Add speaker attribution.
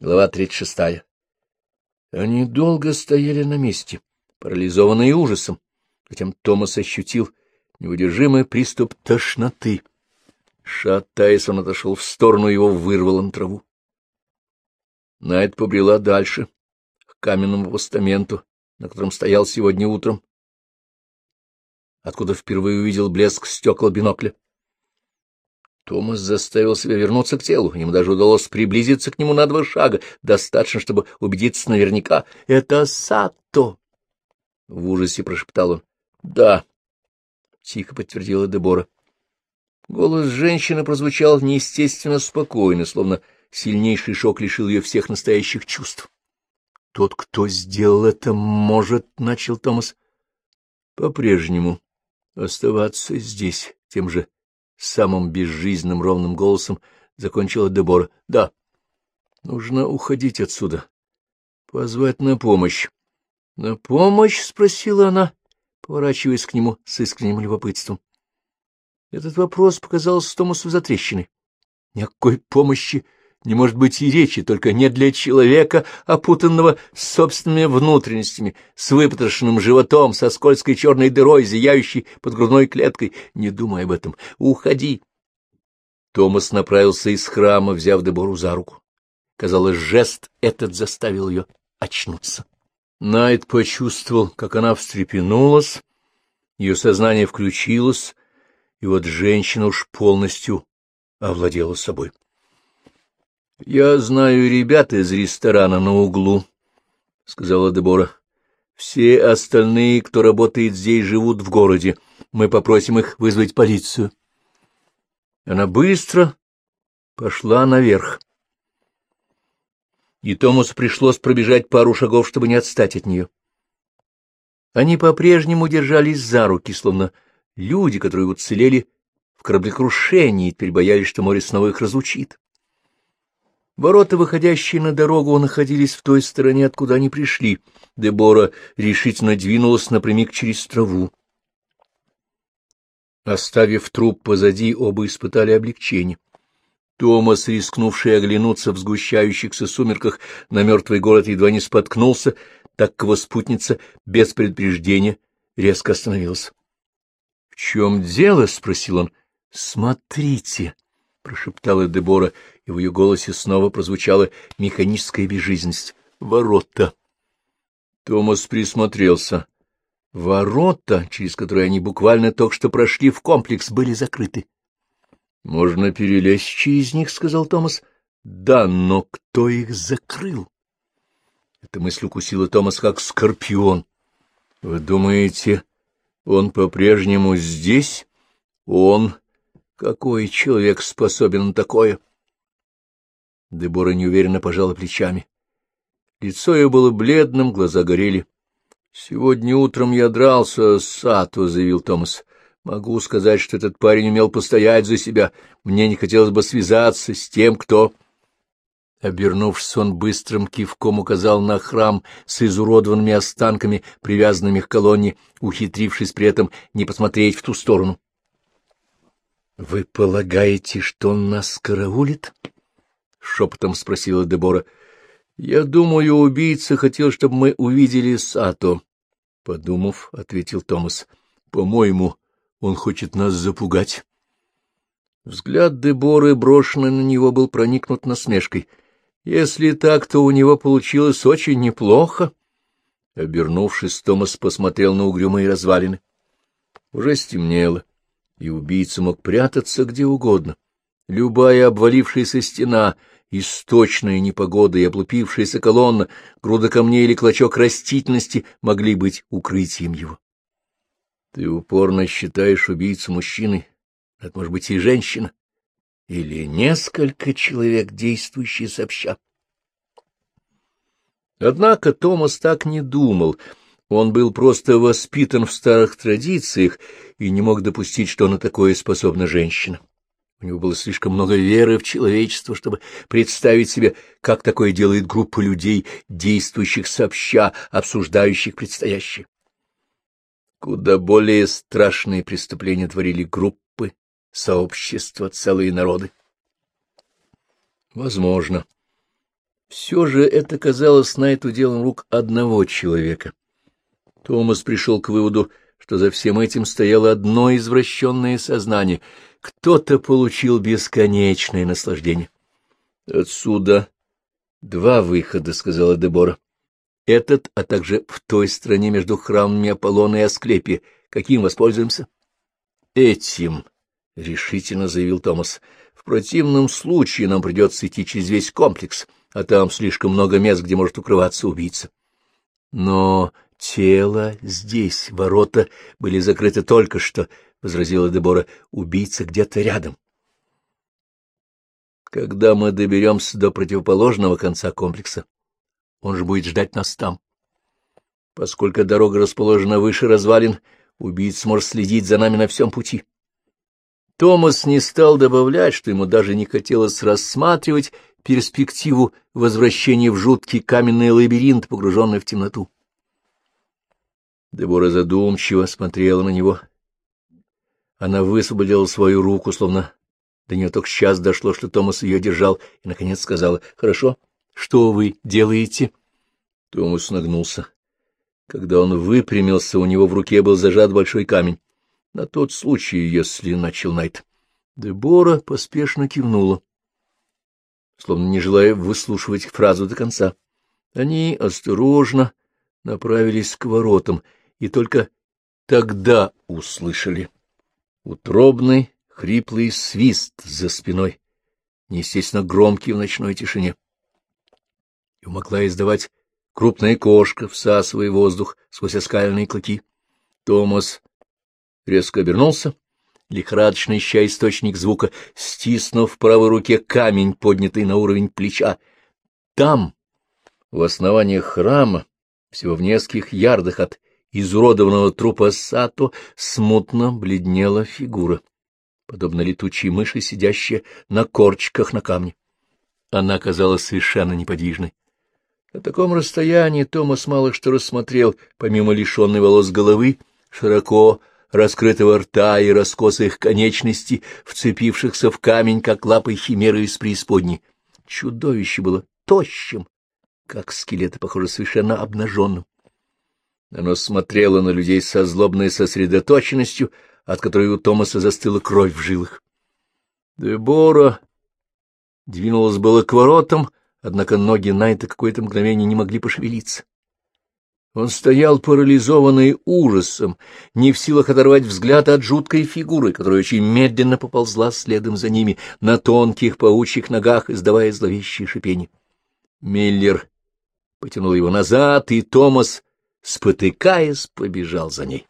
Speaker 1: Глава 36. Они долго стояли на месте, парализованные ужасом. Затем Томас ощутил неудержимый приступ тошноты. Шатаясь, он отошел в сторону, его вырвало на траву. Найт побрела дальше, к каменному постаменту, на котором стоял сегодня утром, откуда впервые увидел блеск стекла бинокля. Томас заставил себя вернуться к телу. Ему даже удалось приблизиться к нему на два шага, достаточно, чтобы убедиться наверняка. — Это Сато! — в ужасе прошептал он. — Да, — тихо подтвердила Дебора. Голос женщины прозвучал неестественно спокойно, словно сильнейший шок лишил ее всех настоящих чувств. — Тот, кто сделал это, может, — начал Томас, — по-прежнему оставаться здесь, тем же самым безжизненным ровным голосом закончила Дебора. — Да, нужно уходить отсюда, позвать на помощь. — На помощь? — спросила она, поворачиваясь к нему с искренним любопытством. Этот вопрос показался Томасу затрещиной. Никакой помощи не может быть и речи, только не для человека, опутанного собственными внутренностями, с выпотрошенным животом, со скользкой черной дырой, зияющей под грудной клеткой. Не думай об этом. Уходи. Томас направился из храма, взяв Дебору за руку. Казалось, жест этот заставил ее очнуться. Найт почувствовал, как она встрепенулась, ее сознание включилось, и вот женщина уж полностью овладела собой. — Я знаю ребят из ресторана на углу, — сказала Дебора. — Все остальные, кто работает здесь, живут в городе. Мы попросим их вызвать полицию. Она быстро пошла наверх. И Томасу пришлось пробежать пару шагов, чтобы не отстать от нее. Они по-прежнему держались за руки, словно люди, которые уцелели в кораблекрушении, и теперь боялись, что море снова их разлучит. Ворота, выходящие на дорогу, находились в той стороне, откуда они пришли. Дебора решительно двинулась напрямик через траву. Оставив труп позади, оба испытали облегчение. Томас, рискнувший оглянуться в сгущающихся сумерках на мертвый город, едва не споткнулся, так как его спутница без предупреждения резко остановилась. — В чем дело? — спросил он. — Смотрите! — прошептала Дебора, и в ее голосе снова прозвучала механическая безжизненность. «Ворота!» Томас присмотрелся. Ворота, через которые они буквально только что прошли в комплекс, были закрыты. «Можно перелезть через них», — сказал Томас. «Да, но кто их закрыл?» Эта мысль укусила Томас как скорпион. «Вы думаете, он по-прежнему здесь? Он? Какой человек способен на такое?» Дебора неуверенно пожала плечами. Лицо ее было бледным, глаза горели. — Сегодня утром я дрался с Сато, — заявил Томас. — Могу сказать, что этот парень умел постоять за себя. Мне не хотелось бы связаться с тем, кто... Обернувшись, он быстрым кивком указал на храм с изуродованными останками, привязанными к колонне, ухитрившись при этом не посмотреть в ту сторону. — Вы полагаете, что он нас караулит? — шепотом спросила Дебора. — Я думаю, убийца хотел, чтобы мы увидели Сато. — Подумав, — ответил Томас. — По-моему, он хочет нас запугать. Взгляд Деборы, брошенный на него, был проникнут насмешкой. — Если так, то у него получилось очень неплохо. Обернувшись, Томас посмотрел на угрюмые развалины. Уже стемнело, и убийца мог прятаться где угодно. — Любая обвалившаяся стена, источная непогода и облупившаяся колонна, груда камней или клочок растительности могли быть укрытием его. Ты упорно считаешь убийцу мужчиной, это может быть и женщина, или несколько человек, действующие сообща. Однако Томас так не думал, он был просто воспитан в старых традициях и не мог допустить, что на такое способна женщина. У него было слишком много веры в человечество, чтобы представить себе, как такое делает группа людей, действующих сообща, обсуждающих предстоящее. Куда более страшные преступления творили группы, сообщества, целые народы. Возможно. Все же это казалось на эту делом рук одного человека. Томас пришел к выводу, что за всем этим стояло одно извращенное сознание. Кто-то получил бесконечное наслаждение. — Отсюда два выхода, — сказала Дебора. — Этот, а также в той стране между храмами Аполлона и Асклепия. Каким воспользуемся? — Этим, — решительно заявил Томас. — В противном случае нам придется идти через весь комплекс, а там слишком много мест, где может укрываться убийца. Но тело здесь, ворота были закрыты только что, — возразила Дебора. — Убийца где-то рядом. Когда мы доберемся до противоположного конца комплекса, он же будет ждать нас там. Поскольку дорога расположена выше развалин, убийца может следить за нами на всем пути. Томас не стал добавлять, что ему даже не хотелось рассматривать перспективу возвращения в жуткий каменный лабиринт, погруженный в темноту. Дебора задумчиво смотрела на него. Она высвободила свою руку, словно до нее только сейчас дошло, что Томас ее держал, и, наконец, сказала, — Хорошо, что вы делаете? Томас нагнулся. Когда он выпрямился, у него в руке был зажат большой камень. На тот случай, если начал Найт. Дебора поспешно кивнула, словно не желая выслушивать фразу до конца. Они осторожно направились к воротам, и только тогда услышали утробный хриплый свист за спиной, неестественно громкий в ночной тишине. Его могла издавать крупная кошка, всасывая воздух сквозь оскаленные клыки. Томас резко обернулся, лихорадочно ища источник звука, стиснув в правой руке камень, поднятый на уровень плеча. Там, в основании храма, всего в нескольких ярдах от изуродованного трупа Сато, смутно бледнела фигура, подобно летучей мыши, сидящая на корчиках на камне. Она казалась совершенно неподвижной. На таком расстоянии Томас мало что рассмотрел, помимо лишенной волос головы, широко раскрытого рта и раскосых конечностей, вцепившихся в камень, как лапы химеры из преисподней. Чудовище было тощим, как скелет, похоже, совершенно обнаженным. Оно смотрело на людей со злобной сосредоточенностью, от которой у Томаса застыла кровь в жилах. Дебора двинулась было к воротам, однако ноги Найта какое-то мгновение не могли пошевелиться. Он стоял парализованный ужасом, не в силах оторвать взгляд от жуткой фигуры, которая очень медленно поползла следом за ними на тонких паучьих ногах, издавая зловещее шипение. Миллер потянул его назад, и Томас, спотыкаясь, побежал за ней.